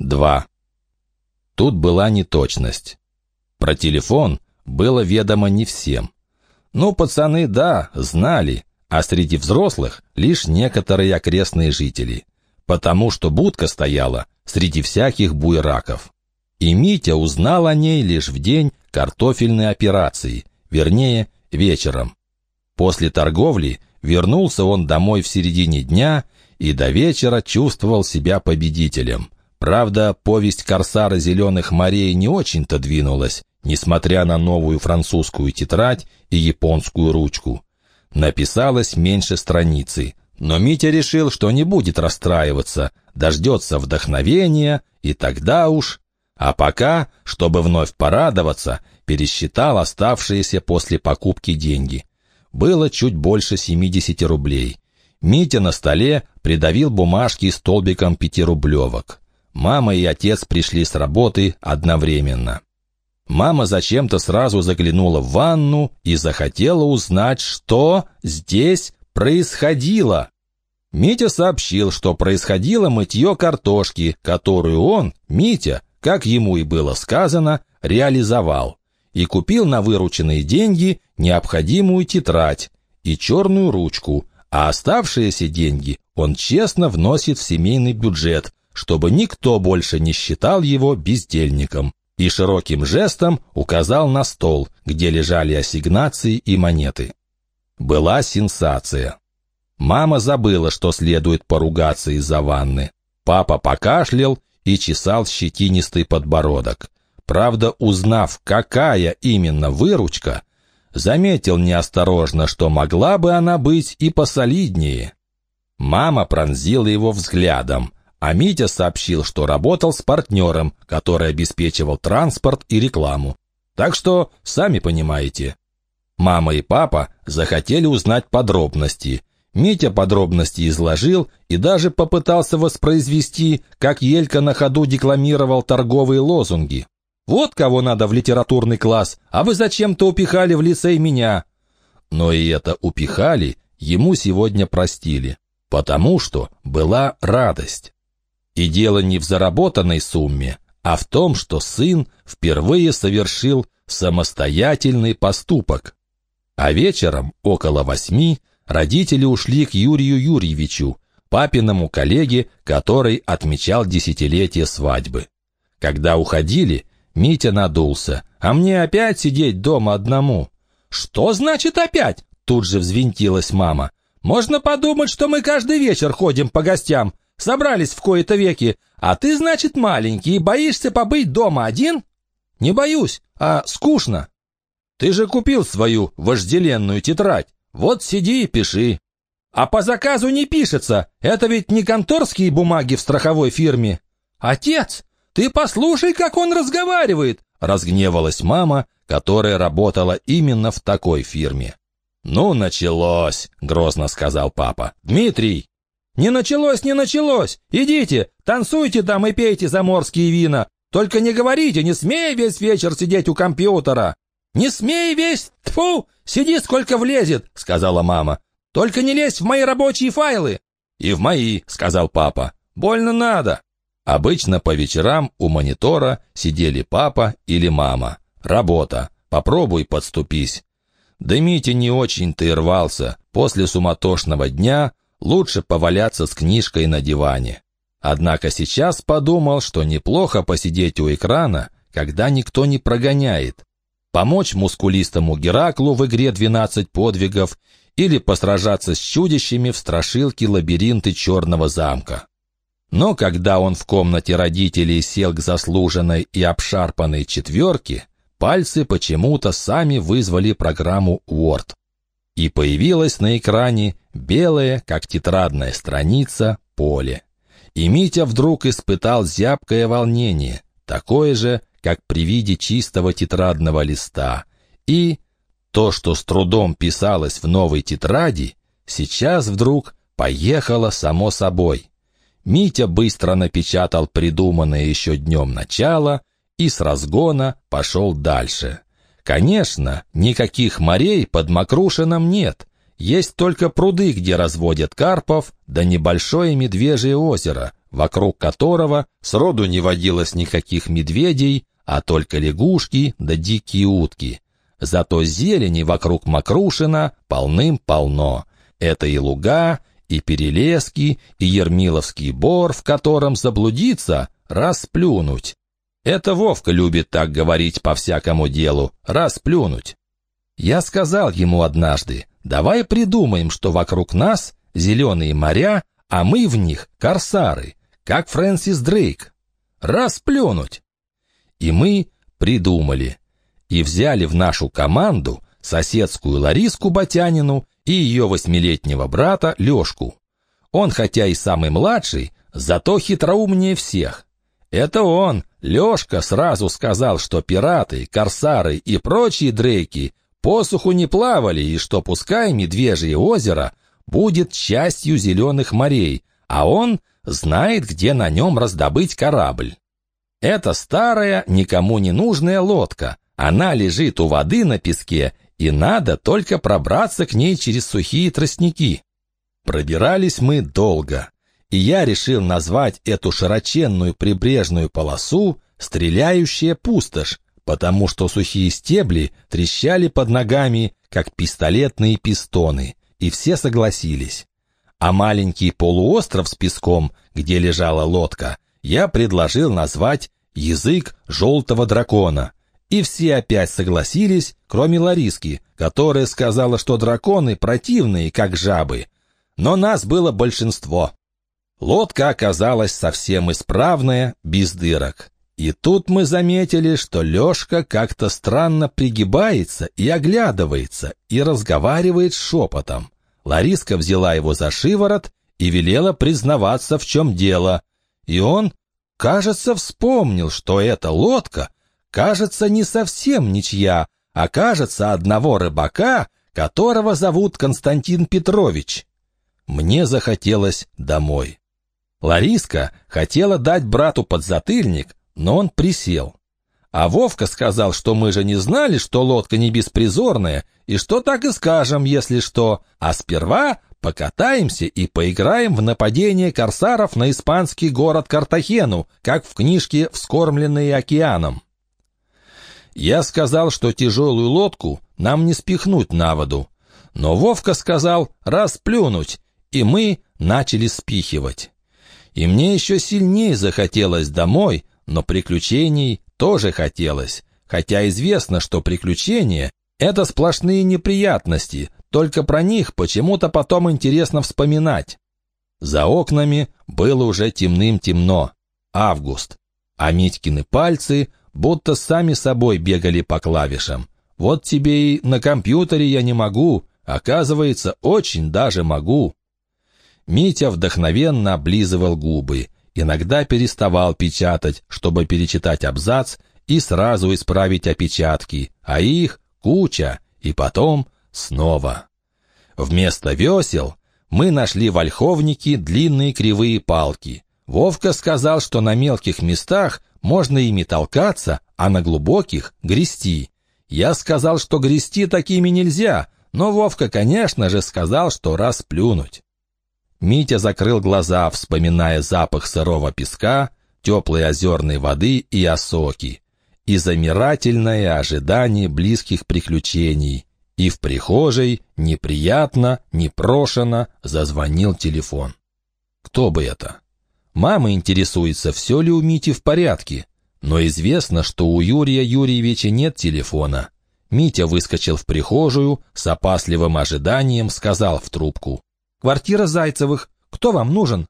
2. Тут была неточность. Про телефон было ведомо не всем. Ну, пацаны, да, знали, а среди взрослых лишь некоторые окрестные жители, потому что будка стояла среди всяких буйраков. И Митя узнал о ней лишь в день картофельной операции, вернее, вечером. После торговли вернулся он домой в середине дня и до вечера чувствовал себя победителем. Правда, повесть «Корсара зеленых морей» не очень-то двинулась, несмотря на новую французскую тетрадь и японскую ручку. Написалось меньше страницы, но Митя решил, что не будет расстраиваться, дождется вдохновения, и тогда уж... А пока, чтобы вновь порадоваться, пересчитал оставшиеся после покупки деньги. Было чуть больше 70 рублей. Митя на столе придавил бумажки столбиком пятирублевок. Мама и отец пришли с работы одновременно. Мама зачем-то сразу заглянула в ванну и захотела узнать, что здесь происходило. Митя сообщил, что происходило мытье картошки, которую он, Митя, как ему и было сказано, реализовал. И купил на вырученные деньги необходимую тетрадь и черную ручку, а оставшиеся деньги он честно вносит в семейный бюджет, чтобы никто больше не считал его бездельником и широким жестом указал на стол, где лежали ассигнации и монеты. Была сенсация. Мама забыла, что следует поругаться из-за ванны. Папа покашлял и чесал щетинистый подбородок. Правда, узнав, какая именно выручка, заметил неосторожно, что могла бы она быть и посолиднее. Мама пронзила его взглядом, а Митя сообщил, что работал с партнером, который обеспечивал транспорт и рекламу. Так что, сами понимаете. Мама и папа захотели узнать подробности. Митя подробности изложил и даже попытался воспроизвести, как Елька на ходу декламировал торговые лозунги. «Вот кого надо в литературный класс, а вы зачем-то упихали в лицей меня». Но и это «упихали» ему сегодня простили, потому что была радость. И дело не в заработанной сумме, а в том, что сын впервые совершил самостоятельный поступок. А вечером, около восьми, родители ушли к Юрию Юрьевичу, папиному коллеге, который отмечал десятилетие свадьбы. Когда уходили, Митя надулся. «А мне опять сидеть дома одному?» «Что значит опять?» Тут же взвинтилась мама. «Можно подумать, что мы каждый вечер ходим по гостям. Собрались в кои-то веки. А ты, значит, маленький и боишься побыть дома один? Не боюсь, а скучно. Ты же купил свою вожделенную тетрадь. Вот сиди и пиши. А по заказу не пишется. Это ведь не конторские бумаги в страховой фирме. Отец, ты послушай, как он разговаривает, разгневалась мама, которая работала именно в такой фирме. «Ну, началось», — грозно сказал папа. «Дмитрий, «Не началось, не началось! Идите, танцуйте там и пейте заморские вина! Только не говорите, не смей весь вечер сидеть у компьютера!» «Не смей весь! Тфу! Сиди, сколько влезет!» — сказала мама. «Только не лезь в мои рабочие файлы!» «И в мои!» — сказал папа. «Больно надо!» Обычно по вечерам у монитора сидели папа или мама. Работа. Попробуй подступись. Да Митя не очень-то и рвался. После суматошного дня лучше поваляться с книжкой на диване. Однако сейчас подумал, что неплохо посидеть у экрана, когда никто не прогоняет. Помочь мускулистому Гераклу в игре «12 подвигов» или посражаться с чудищами в страшилке «Лабиринты черного замка». Но когда он в комнате родителей сел к заслуженной и обшарпанной четверке, пальцы почему-то сами вызвали программу Word и появилось на экране белое, как тетрадная страница, поле. И Митя вдруг испытал зябкое волнение, такое же, как при виде чистого тетрадного листа. И то, что с трудом писалось в новой тетради, сейчас вдруг поехало само собой. Митя быстро напечатал придуманное еще днем начало и с разгона пошел дальше. Конечно, никаких морей под Макрушином нет. Есть только пруды, где разводят карпов, да небольшое медвежье озеро, вокруг которого сроду не водилось никаких медведей, а только лягушки да дикие утки. Зато зелени вокруг Макрушина полным-полно. Это и луга, и перелески, и Ермиловский бор, в котором заблудиться, расплюнуть. Это Вовка любит так говорить по всякому делу, расплюнуть. Я сказал ему однажды, давай придумаем, что вокруг нас зеленые моря, а мы в них корсары, как Фрэнсис Дрейк. Расплюнуть. И мы придумали. И взяли в нашу команду соседскую Лариску Батянину и ее восьмилетнего брата Лешку. Он, хотя и самый младший, зато хитроумнее всех. Это он, Лешка, сразу сказал, что пираты, корсары и прочие дрейки посуху не плавали, и что пускай Медвежье озеро будет частью зеленых морей, а он знает, где на нем раздобыть корабль. Это старая, никому не нужная лодка. Она лежит у воды на песке, и надо только пробраться к ней через сухие тростники. Пробирались мы долго, и я решил назвать эту широченную прибрежную полосу «стреляющая пустошь», потому что сухие стебли трещали под ногами, как пистолетные пистоны, и все согласились. А маленький полуостров с песком, где лежала лодка, я предложил назвать «язык желтого дракона». И все опять согласились, кроме Лариски, которая сказала, что драконы противные, как жабы. Но нас было большинство. Лодка оказалась совсем исправная, без дырок. И тут мы заметили, что Лешка как-то странно пригибается и оглядывается, и разговаривает шепотом. Лариска взяла его за шиворот и велела признаваться, в чем дело. И он, кажется, вспомнил, что эта лодка, кажется, не совсем ничья, а кажется одного рыбака, которого зовут Константин Петрович. Мне захотелось домой. Лариска хотела дать брату подзатыльник, но он присел. А Вовка сказал, что мы же не знали, что лодка не беспризорная, и что так и скажем, если что, а сперва покатаемся и поиграем в нападение корсаров на испанский город Картахену, как в книжке «Вскормленные океаном». Я сказал, что тяжелую лодку нам не спихнуть на воду, но Вовка сказал «расплюнуть», и мы начали спихивать. И мне еще сильнее захотелось домой, но приключений тоже хотелось, хотя известно, что приключения — это сплошные неприятности, только про них почему-то потом интересно вспоминать. За окнами было уже темным-темно. Август. А Митькины пальцы будто сами собой бегали по клавишам. Вот тебе и на компьютере я не могу, оказывается, очень даже могу. Митя вдохновенно облизывал губы. Иногда переставал печатать, чтобы перечитать абзац и сразу исправить опечатки, а их куча, и потом снова. Вместо весел мы нашли в ольховнике длинные кривые палки. Вовка сказал, что на мелких местах можно ими толкаться, а на глубоких — грести. Я сказал, что грести такими нельзя, но Вовка, конечно же, сказал, что раз плюнуть. Митя закрыл глаза, вспоминая запах сырого песка, теплой озерной воды и осоки, и замирательное ожидание близких приключений. И в прихожей неприятно, непрошено зазвонил телефон. Кто бы это? Мама интересуется, все ли у Мити в порядке, но известно, что у Юрия Юрьевича нет телефона. Митя выскочил в прихожую, с опасливым ожиданием сказал в трубку. Квартира Зайцевых. Кто вам нужен?»